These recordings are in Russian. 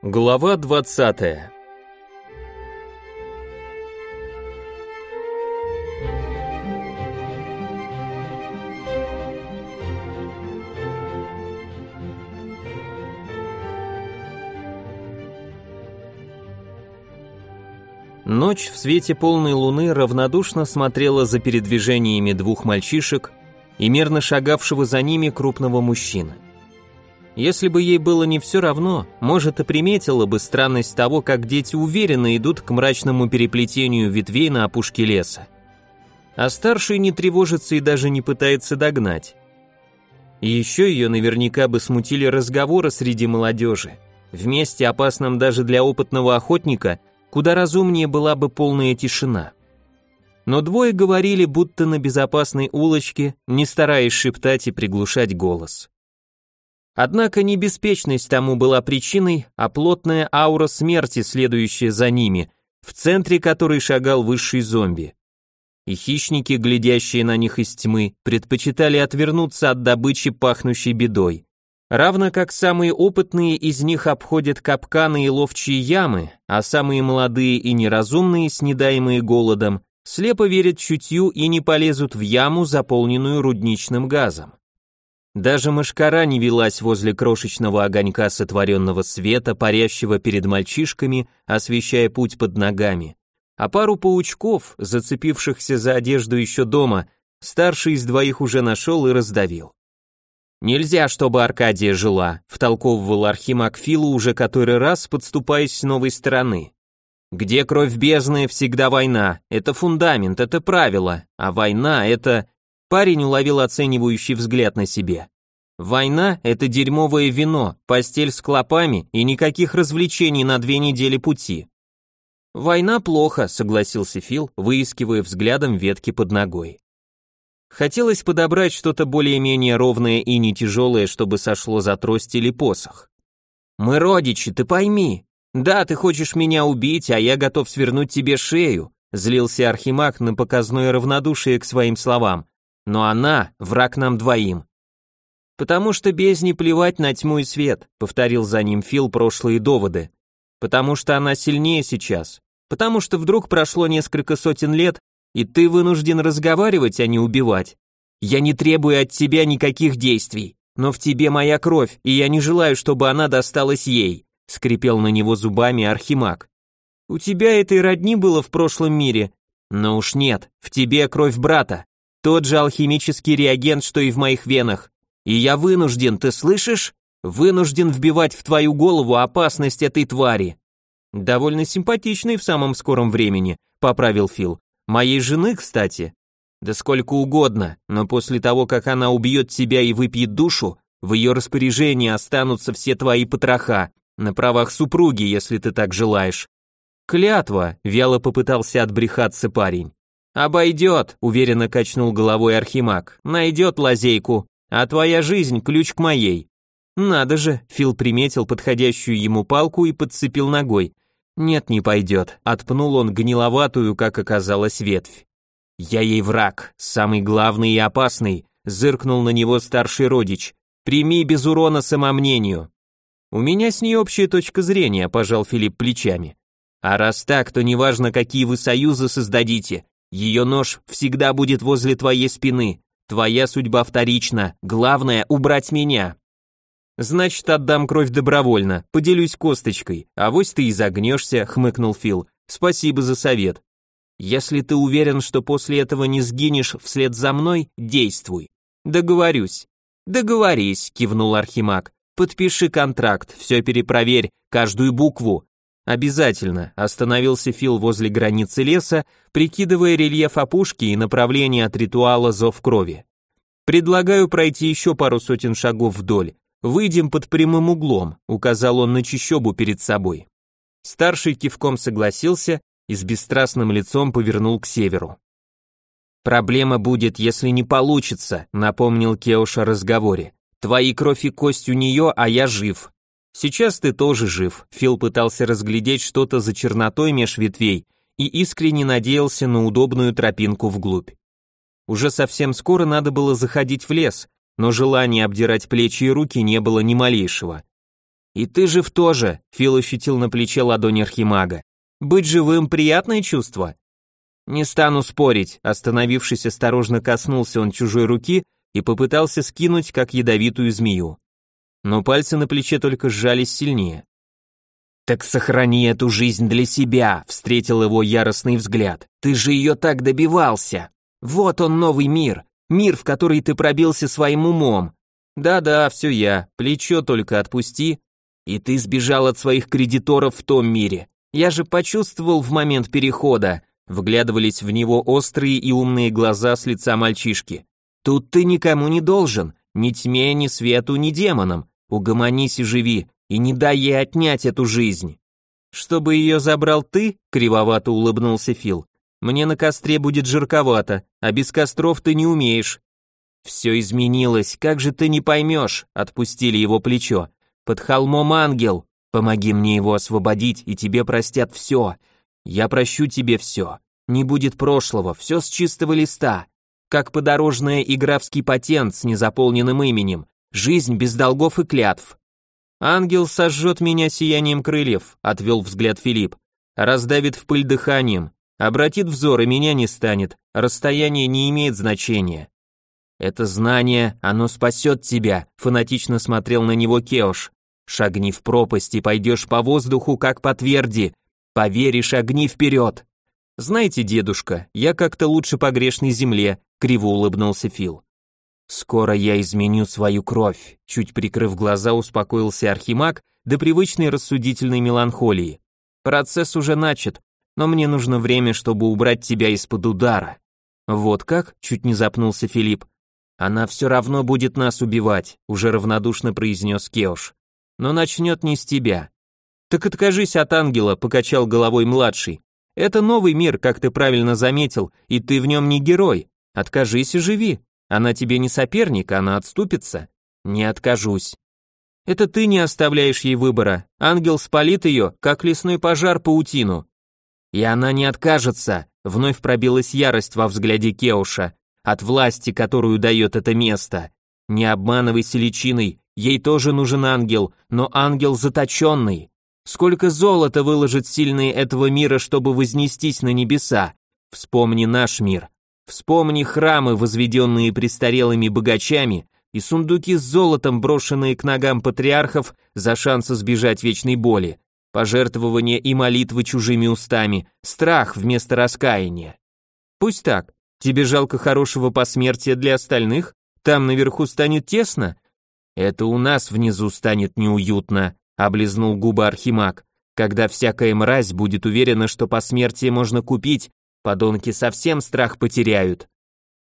Глава 20. Ночь в свете полной луны равнодушно смотрела за передвижениями двух мальчишек и мерно шагавшего за ними крупного мужчины. Если бы ей было не все равно, может и приметила бы странность того, как дети уверенно идут к мрачному переплетению ветвей на опушке леса. А старший не тревожится и даже не пытается догнать. И еще ее наверняка бы смутили разговоры среди молодежи. Вместе опасном даже для опытного охотника, куда разумнее была бы полная тишина. Но двое говорили, будто на безопасной улочке, не стараясь шептать и приглушать голос. Однако не беспечность тому была причиной, а плотная аура смерти, следующая за ними, в центре которой шагал высший зомби. И хищники, глядящие на них из тьмы, предпочитали отвернуться от добычи, пахнущей бедой. Равно как самые опытные из них обходят капканы и ловчие ямы, а самые молодые и неразумные, снедаемые голодом, слепо верят чутью и не полезут в яму, заполненную рудничным газом. Даже мышкара не велась возле крошечного огонька сотворенного света, парящего перед мальчишками, освещая путь под ногами. А пару паучков, зацепившихся за одежду еще дома, старший из двоих уже нашел и раздавил. «Нельзя, чтобы Аркадия жила», — втолковывал Архимаг Филу уже который раз, подступаясь с новой стороны. «Где кровь бездны, всегда война. Это фундамент, это правило. А война — это...» Парень уловил оценивающий взгляд на себе. Война – это дерьмовое вино, постель с клопами и никаких развлечений на две недели пути. Война плохо, согласился Фил, выискивая взглядом ветки под ногой. Хотелось подобрать что-то более-менее ровное и не тяжелое, чтобы сошло за трость или посох. Мы родичи, ты пойми. Да, ты хочешь меня убить, а я готов свернуть тебе шею, злился Архимаг на показное равнодушие к своим словам но она — враг нам двоим. Потому что бездне плевать на тьму и свет, повторил за ним Фил прошлые доводы. Потому что она сильнее сейчас. Потому что вдруг прошло несколько сотен лет, и ты вынужден разговаривать, а не убивать. Я не требую от тебя никаких действий, но в тебе моя кровь, и я не желаю, чтобы она досталась ей, скрипел на него зубами Архимаг. У тебя этой родни было в прошлом мире, но уж нет, в тебе кровь брата. Тот же алхимический реагент, что и в моих венах. И я вынужден, ты слышишь? Вынужден вбивать в твою голову опасность этой твари. Довольно симпатичный в самом скором времени, поправил Фил. Моей жены, кстати. Да сколько угодно, но после того, как она убьет тебя и выпьет душу, в ее распоряжении останутся все твои потроха, на правах супруги, если ты так желаешь. Клятва, вяло попытался отбрехаться парень. «Обойдет», — уверенно качнул головой Архимаг, — «найдет лазейку, а твоя жизнь — ключ к моей». «Надо же», — Фил приметил подходящую ему палку и подцепил ногой. «Нет, не пойдет», — отпнул он гниловатую, как оказалось, ветвь. «Я ей враг, самый главный и опасный», — зыркнул на него старший родич. «Прими без урона самомнению». «У меня с ней общая точка зрения», — пожал Филипп плечами. «А раз так, то неважно, какие вы союзы создадите, ее нож всегда будет возле твоей спины. Твоя судьба вторична. Главное убрать меня. Значит, отдам кровь добровольно. Поделюсь косточкой. А вось ты и загнешься, хмыкнул Фил. Спасибо за совет. Если ты уверен, что после этого не сгинешь вслед за мной, действуй. Договорюсь. Договорись, кивнул Архимаг. Подпиши контракт, все перепроверь, каждую букву, Обязательно, остановился Фил возле границы леса, прикидывая рельеф опушки и направление от ритуала зов крови. Предлагаю пройти еще пару сотен шагов вдоль. Выйдем под прямым углом, указал он на чищобу перед собой. Старший кивком согласился и с бесстрастным лицом повернул к северу. Проблема будет, если не получится, напомнил Кеуш о разговоре. Твои кровь и кость у нее, а я жив. Сейчас ты тоже жив. Фил пытался разглядеть что-то за чернотой меж ветвей и искренне надеялся на удобную тропинку вглубь. Уже совсем скоро надо было заходить в лес, но желания обдирать плечи и руки не было ни малейшего. «И ты жив тоже», — Фил ощутил на плече ладонь Архимага. «Быть живым — приятное чувство». «Не стану спорить», — остановившись осторожно коснулся он чужой руки и попытался скинуть, как ядовитую змею. Но пальцы на плече только сжались сильнее. «Так сохрани эту жизнь для себя», — встретил его яростный взгляд. «Ты же ее так добивался. Вот он новый мир, мир, в который ты пробился своим умом. Да-да, все я, плечо только отпусти. И ты сбежал от своих кредиторов в том мире. Я же почувствовал в момент перехода». Вглядывались в него острые и умные глаза с лица мальчишки. Тут ты никому не должен, ни тьме, ни свету, ни демонам. Угомонись и живи, и не дай ей отнять эту жизнь. Чтобы ее забрал ты, кривовато улыбнулся Фил. Мне на костре будет жарковато, а без костров ты не умеешь. Все изменилось, как же ты не поймешь, отпустили его плечо. Под холмом ангел, помоги мне его освободить, и тебе простят все. Я прощу тебе все. Не будет прошлого, все с чистого листа как подорожная игровский патент с незаполненным именем, жизнь без долгов и клятв. Ангел сожжет меня сиянием крыльев, отвел взгляд Филипп, раздавит в пыль дыханием, обратит взор и меня не станет, расстояние не имеет значения. Это знание, оно спасет тебя, фанатично смотрел на него Кеош. Шагни в пропасть и пойдешь по воздуху, как по тверди. Поверишь, огни вперед. Знаете, дедушка, я как-то лучше по грешной земле, криво улыбнулся Фил. Скоро я изменю свою кровь, чуть прикрыв глаза, успокоился Архимаг до привычной рассудительной меланхолии. Процесс уже начат, но мне нужно время, чтобы убрать тебя из-под удара. Вот как? чуть не запнулся Филипп. Она все равно будет нас убивать, уже равнодушно произнес Кеош. Но начнет не с тебя. Так откажись от ангела, покачал головой младший. Это новый мир, как ты правильно заметил, и ты в нем не герой. Откажись и живи. Она тебе не соперник, она отступится. Не откажусь. Это ты не оставляешь ей выбора. Ангел спалит ее, как лесной пожар паутину. И она не откажется. Вновь пробилась ярость во взгляде Кеуша от власти, которую дает это место. Не обманывайся личиной, ей тоже нужен ангел, но ангел заточенный. Сколько золота выложат сильные этого мира, чтобы вознестись на небеса? Вспомни наш мир. Вспомни храмы, возведенные престарелыми богачами, и сундуки с золотом, брошенные к ногам патриархов за шанс избежать вечной боли, пожертвования и молитвы чужими устами, страх вместо раскаяния. Пусть так. Тебе жалко хорошего посмертия для остальных? Там наверху станет тесно? Это у нас внизу станет неуютно, облизнул губы Архимаг. Когда всякая мразь будет уверена, что посмертие можно купить, подонки совсем страх потеряют.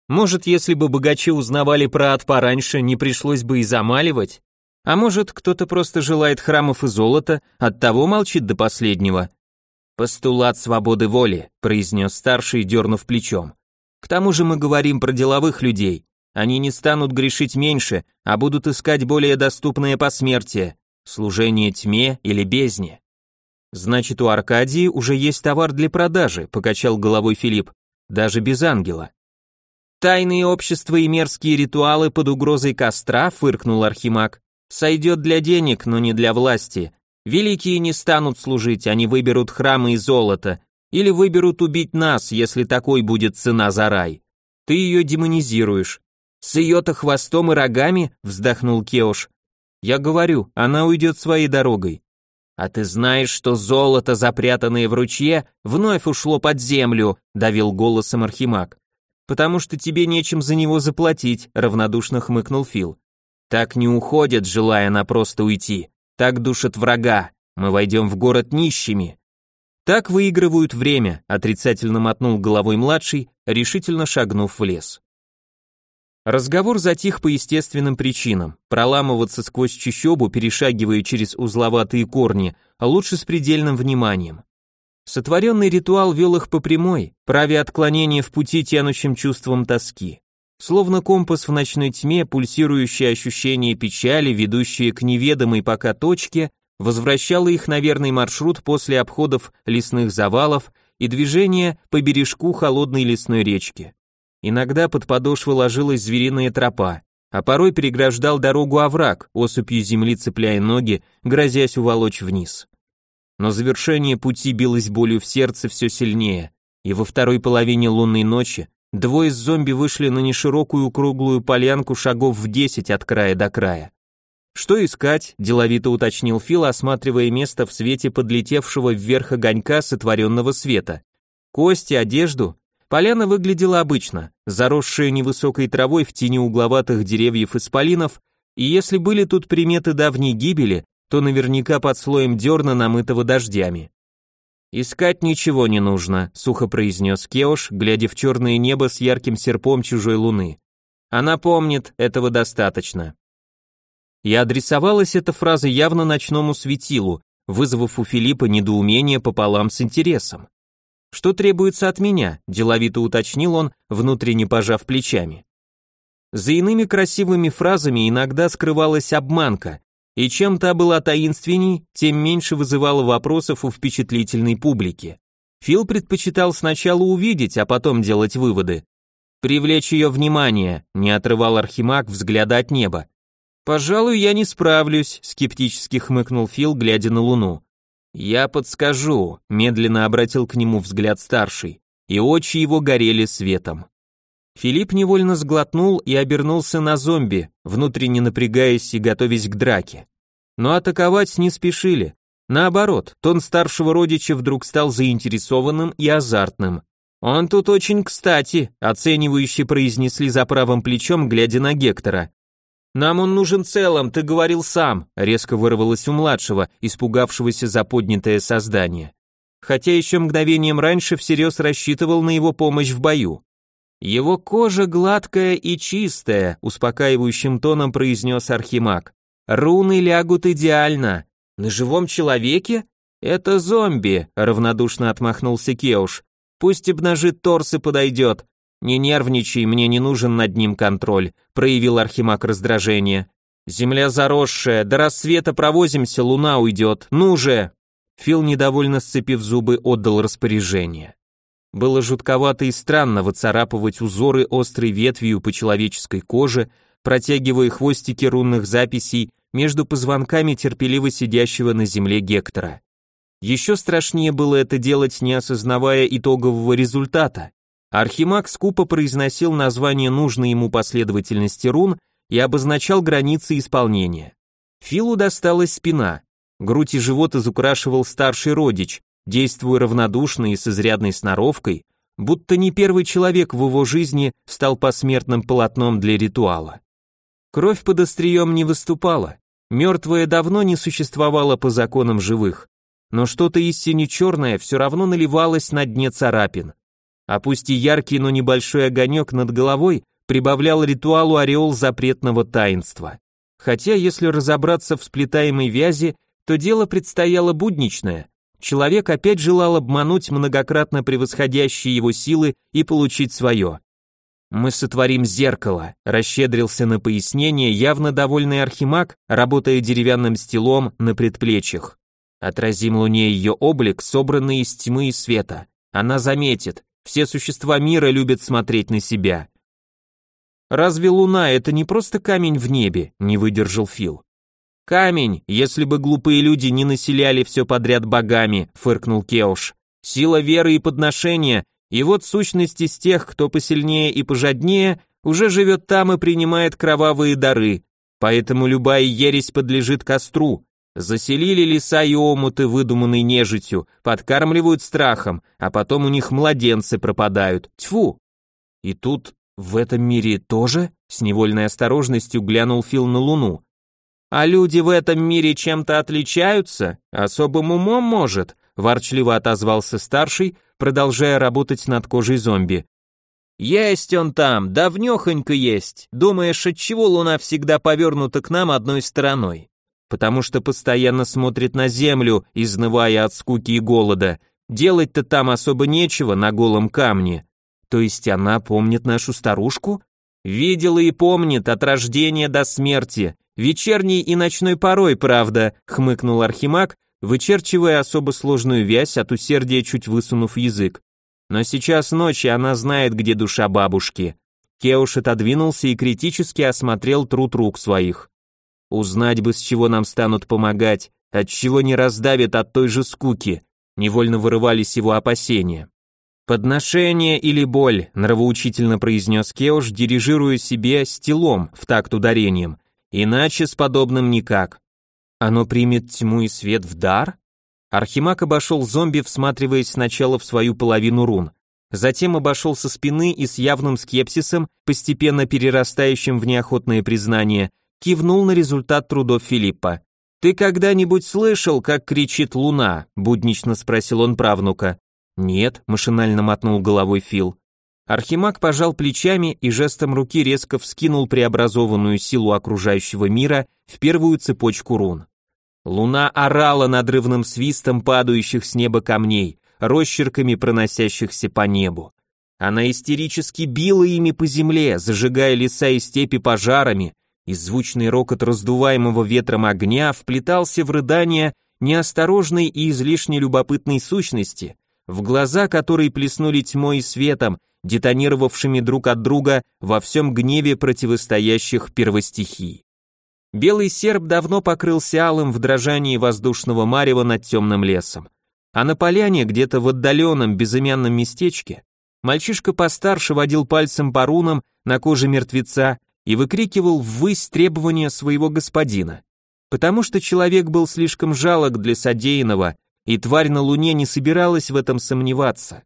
Может, если бы богачи узнавали про ад пораньше, не пришлось бы и замаливать? А может, кто-то просто желает храмов и золота, оттого молчит до последнего? «Постулат свободы воли», — произнес старший, дернув плечом. «К тому же мы говорим про деловых людей. Они не станут грешить меньше, а будут искать более доступное посмертие. Служение тьме или бездне. Значит, у Аркадии уже есть товар для продажи, покачал головой Филипп, даже без ангела. Тайные общества и мерзкие ритуалы под угрозой костра, фыркнул Архимаг. Сойдет для денег, но не для власти. Великие не станут служить, они выберут храмы и золото, или выберут убить нас, если такой будет цена за рай. Ты ее демонизируешь. С ее-то хвостом и рогами, вздохнул Кеош, я говорю, она уйдет своей дорогой. А ты знаешь, что золото, запрятанное в ручье, вновь ушло под землю, давил голосом Архимаг. Потому что тебе нечем за него заплатить, равнодушно хмыкнул Фил. Так не уходят, желая на просто уйти. Так душат врага. Мы войдем в город нищими. Так выигрывают время, отрицательно мотнул головой младший, решительно шагнув в лес. Разговор затих по естественным причинам. Проламываться сквозь чащобу, перешагивая через узловатые корни, а лучше с предельным вниманием. Сотворенный ритуал вел их по прямой, правя отклонение в пути тянущим чувством тоски. Словно компас в ночной тьме, пульсирующее ощущение печали, ведущее к неведомой пока точке, возвращало их на верный маршрут после обходов лесных завалов и движения по бережку холодной лесной речки. Иногда под подошвы ложилась звериная тропа, а порой переграждал дорогу овраг, осыпью земли цепляя ноги, грозясь уволочь вниз. Но завершение пути билось болью в сердце все сильнее, и во второй половине лунной ночи двое из зомби вышли на неширокую круглую полянку шагов в десять от края до края. «Что искать?» – деловито уточнил Фил, осматривая место в свете подлетевшего вверх огонька сотворенного света. «Кости, одежду?» Поляна выглядела обычно, заросшая невысокой травой в тени угловатых деревьев исполинов, и если были тут приметы давней гибели, то наверняка под слоем дерна, намытого дождями. «Искать ничего не нужно», — сухо произнес Кеош, глядя в черное небо с ярким серпом чужой луны. «Она помнит, этого достаточно». И адресовалась эта фраза явно ночному светилу, вызвав у Филиппа недоумение пополам с интересом. «Что требуется от меня?» – деловито уточнил он, внутренне пожав плечами. За иными красивыми фразами иногда скрывалась обманка, и чем та была таинственней, тем меньше вызывала вопросов у впечатлительной публики. Фил предпочитал сначала увидеть, а потом делать выводы. «Привлечь ее внимание», – не отрывал Архимаг взгляда от неба. «Пожалуй, я не справлюсь», — скептически хмыкнул Фил, глядя на Луну. «Я подскажу», — медленно обратил к нему взгляд старший, и очи его горели светом. Филипп невольно сглотнул и обернулся на зомби, внутренне напрягаясь и готовясь к драке. Но атаковать не спешили. Наоборот, тон старшего родича вдруг стал заинтересованным и азартным. «Он тут очень кстати», — оценивающе произнесли за правым плечом, глядя на Гектора. «Нам он нужен целым, ты говорил сам», резко вырвалось у младшего, испугавшегося за поднятое создание. Хотя еще мгновением раньше всерьез рассчитывал на его помощь в бою. «Его кожа гладкая и чистая», успокаивающим тоном произнес Архимаг. «Руны лягут идеально. На живом человеке? Это зомби», равнодушно отмахнулся Кеуш. «Пусть обнажит торс и подойдет. «Не нервничай, мне не нужен над ним контроль», — проявил Архимаг раздражение. «Земля заросшая, до рассвета провозимся, луна уйдет, ну же!» Фил, недовольно сцепив зубы, отдал распоряжение. Было жутковато и странно выцарапывать узоры острой ветвью по человеческой коже, протягивая хвостики рунных записей между позвонками терпеливо сидящего на земле Гектора. Еще страшнее было это делать, не осознавая итогового результата. Архимаг скупо произносил название нужной ему последовательности рун и обозначал границы исполнения. Филу досталась спина, грудь и живот изукрашивал старший родич, действуя равнодушно и с изрядной сноровкой, будто не первый человек в его жизни стал посмертным полотном для ритуала. Кровь под острием не выступала, мертвое давно не существовало по законам живых, но что-то истине черное все равно наливалось на дне царапин а пусть и яркий, но небольшой огонек над головой прибавлял ритуалу ореол запретного таинства. Хотя, если разобраться в сплетаемой вязи, то дело предстояло будничное. Человек опять желал обмануть многократно превосходящие его силы и получить свое. «Мы сотворим зеркало», – расщедрился на пояснение явно довольный архимаг, работая деревянным стилом на предплечьях. «Отразим луне ее облик, собранный из тьмы и света. Она заметит, все существа мира любят смотреть на себя. Разве луна это не просто камень в небе? Не выдержал Фил. Камень, если бы глупые люди не населяли все подряд богами, фыркнул Кеуш. Сила веры и подношения, и вот сущность из тех, кто посильнее и пожаднее, уже живет там и принимает кровавые дары. Поэтому любая ересь подлежит костру, Заселили леса и омуты, выдуманной нежитью, подкармливают страхом, а потом у них младенцы пропадают. Тьфу! И тут, в этом мире тоже, с невольной осторожностью глянул Фил на Луну. А люди в этом мире чем-то отличаются? Особым умом, может? Ворчливо отозвался старший, продолжая работать над кожей зомби. Есть он там, давнёхонько есть. Думаешь, отчего Луна всегда повернута к нам одной стороной? Потому что постоянно смотрит на землю, изнывая от скуки и голода. Делать-то там особо нечего на голом камне. То есть она помнит нашу старушку? Видела и помнит от рождения до смерти. Вечерней и ночной порой, правда, хмыкнул Архимаг, вычерчивая особо сложную вязь от усердия чуть высунув язык. Но сейчас ночь, и она знает, где душа бабушки. Кеуш отодвинулся и критически осмотрел труд рук своих. Узнать бы, с чего нам станут помогать, от чего не раздавят от той же скуки, невольно вырывались его опасения. «Подношение или боль», — нравоучительно произнес Кеуш, дирижируя себе стилом в такт ударением. «Иначе с подобным никак». «Оно примет тьму и свет в дар?» Архимаг обошел зомби, всматриваясь сначала в свою половину рун. Затем обошел со спины и с явным скепсисом, постепенно перерастающим в неохотное признание, кивнул на результат трудов Филиппа. «Ты когда-нибудь слышал, как кричит луна?» – буднично спросил он правнука. «Нет», — машинально мотнул головой Фил. Архимаг пожал плечами и жестом руки резко вскинул преобразованную силу окружающего мира в первую цепочку рун. Луна орала надрывным свистом падающих с неба камней, росчерками проносящихся по небу. Она истерически била ими по земле, зажигая леса и степи пожарами, и звучный рокот раздуваемого ветром огня вплетался в рыдания неосторожной и излишне любопытной сущности, в глаза которой плеснули тьмой и светом, детонировавшими друг от друга во всем гневе противостоящих первостихий. Белый серп давно покрылся алым в дрожании воздушного марева над темным лесом. А на поляне, где-то в отдаленном безымянном местечке, мальчишка постарше водил пальцем по рунам на коже мертвеца и выкрикивал ввысь требования своего господина. Потому что человек был слишком жалок для содеянного и тварь на Луне не собиралась в этом сомневаться.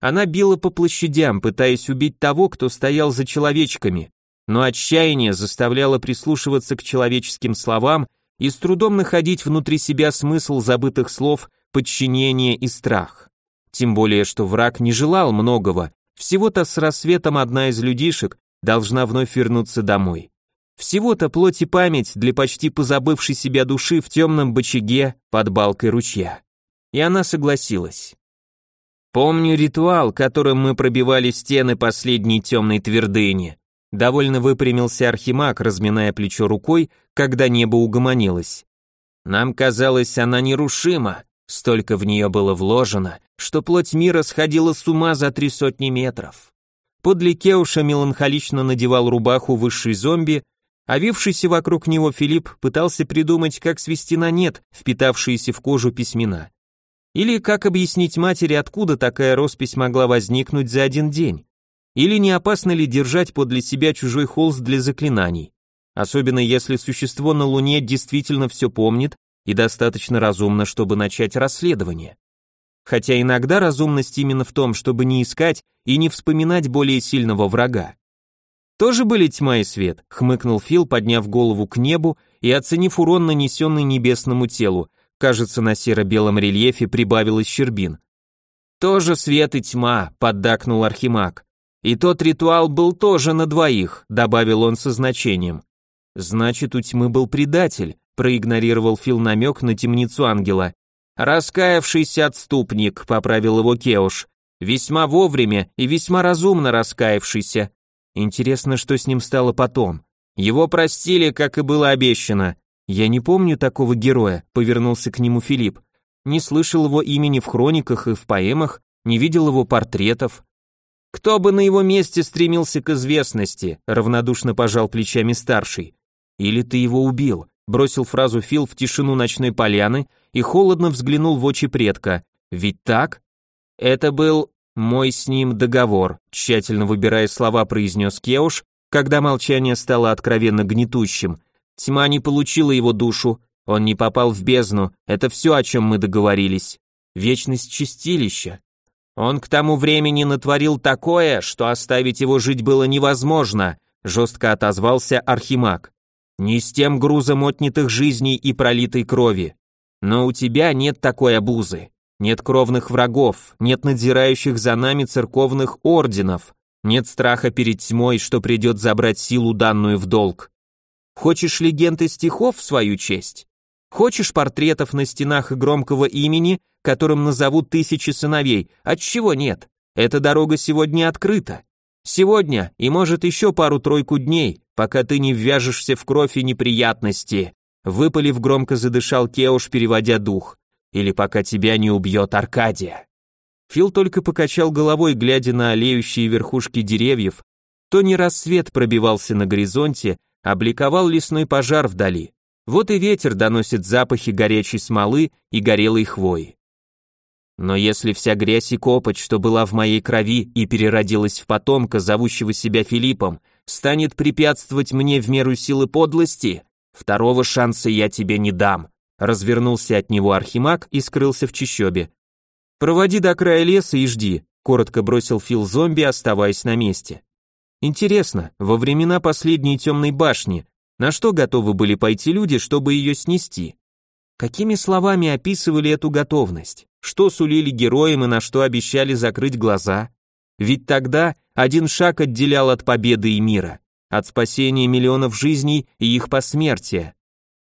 Она била по площадям, пытаясь убить того, кто стоял за человечками, но отчаяние заставляло прислушиваться к человеческим словам и с трудом находить внутри себя смысл забытых слов подчинение и страх. Тем более, что враг не желал многого, всего-то с рассветом одна из людишек должна вновь вернуться домой. Всего-то плоть и память для почти позабывшей себя души в темном бочаге под балкой ручья и она согласилась. Помню ритуал, которым мы пробивали стены последней темной твердыни. Довольно выпрямился Архимаг, разминая плечо рукой, когда небо угомонилось. Нам казалось, она нерушима, столько в нее было вложено, что плоть мира сходила с ума за три сотни метров. Подле Кеуша меланхолично надевал рубаху высший зомби, а вившийся вокруг него Филипп пытался придумать, как свести на нет впитавшиеся в кожу письмена. Или как объяснить матери, откуда такая роспись могла возникнуть за один день? Или не опасно ли держать подле себя чужой холст для заклинаний? Особенно если существо на Луне действительно все помнит и достаточно разумно, чтобы начать расследование. Хотя иногда разумность именно в том, чтобы не искать и не вспоминать более сильного врага. Тоже были тьма и свет, хмыкнул Фил, подняв голову к небу и оценив урон, нанесенный небесному телу, Кажется, на серо-белом рельефе прибавилось щербин. «Тоже свет и тьма», — поддакнул Архимаг. «И тот ритуал был тоже на двоих», — добавил он со значением. «Значит, у тьмы был предатель», — проигнорировал Фил намек на темницу ангела. «Раскаявшийся отступник», — поправил его Кеуш. «Весьма вовремя и весьма разумно раскаявшийся. Интересно, что с ним стало потом. Его простили, как и было обещано. «Я не помню такого героя», — повернулся к нему Филипп. «Не слышал его имени в хрониках и в поэмах, не видел его портретов». «Кто бы на его месте стремился к известности?» — равнодушно пожал плечами старший. «Или ты его убил?» — бросил фразу Фил в тишину ночной поляны и холодно взглянул в очи предка. «Ведь так?» «Это был мой с ним договор», — тщательно выбирая слова, произнес Кеуш, когда молчание стало откровенно гнетущим. Тьма не получила его душу, он не попал в бездну, это все, о чем мы договорились. Вечность чистилища. Он к тому времени натворил такое, что оставить его жить было невозможно, жестко отозвался Архимаг. Не с тем грузом отнятых жизней и пролитой крови. Но у тебя нет такой обузы. Нет кровных врагов, нет надзирающих за нами церковных орденов, нет страха перед тьмой, что придет забрать силу данную в долг. Хочешь легенд и стихов в свою честь? Хочешь портретов на стенах и громкого имени, которым назовут тысячи сыновей? Отчего нет? Эта дорога сегодня открыта. Сегодня и может еще пару-тройку дней, пока ты не ввяжешься в кровь и неприятности. Выпалив громко задышал Кеуш, переводя дух. Или пока тебя не убьет Аркадия. Фил только покачал головой, глядя на олеющие верхушки деревьев, то не рассвет пробивался на горизонте, а бликовал лесной пожар вдали. Вот и ветер доносит запахи горячей смолы и горелой хвои. Но если вся грязь и копоть, что была в моей крови и переродилась в потомка, зовущего себя Филиппом, станет препятствовать мне в меру силы подлости, второго шанса я тебе не дам. Развернулся от него Архимаг и скрылся в чащобе. Проводи до края леса и жди, коротко бросил Фил зомби, оставаясь на месте. Интересно, во времена последней темной башни на что готовы были пойти люди, чтобы ее снести? Какими словами описывали эту готовность? Что сулили героям и на что обещали закрыть глаза? Ведь тогда один шаг отделял от победы и мира, от спасения миллионов жизней и их посмертия.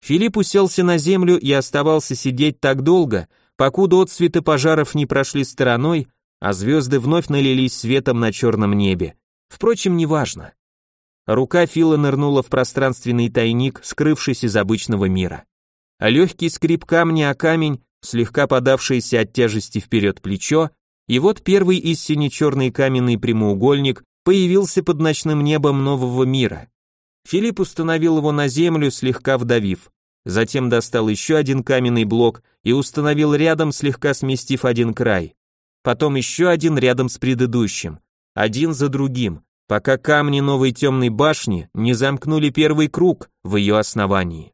Филипп уселся на землю и оставался сидеть так долго, покуда отцветы пожаров не прошли стороной, а звезды вновь налились светом на черном небе. Впрочем, неважно. Рука Фила нырнула в пространственный тайник, скрывшись из обычного мира. А легкий скрип камня о камень, слегка подавшийся от тяжести вперед плечо, и вот первый из сине-черный каменный прямоугольник появился под ночным небом нового мира. Филипп установил его на землю, слегка вдавив. Затем достал еще один каменный блок и установил рядом, слегка сместив один край. Потом еще один рядом с предыдущим. Один за другим пока камни новой темной башни не замкнули первый круг в ее основании.